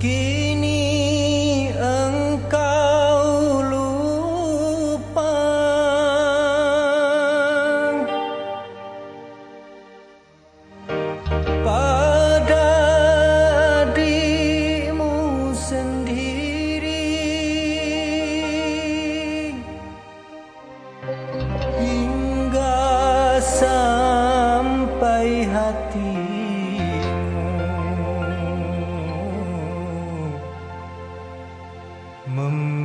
Kini engkau lupa pada dirimu sendiri hingga saat hatimu. Mem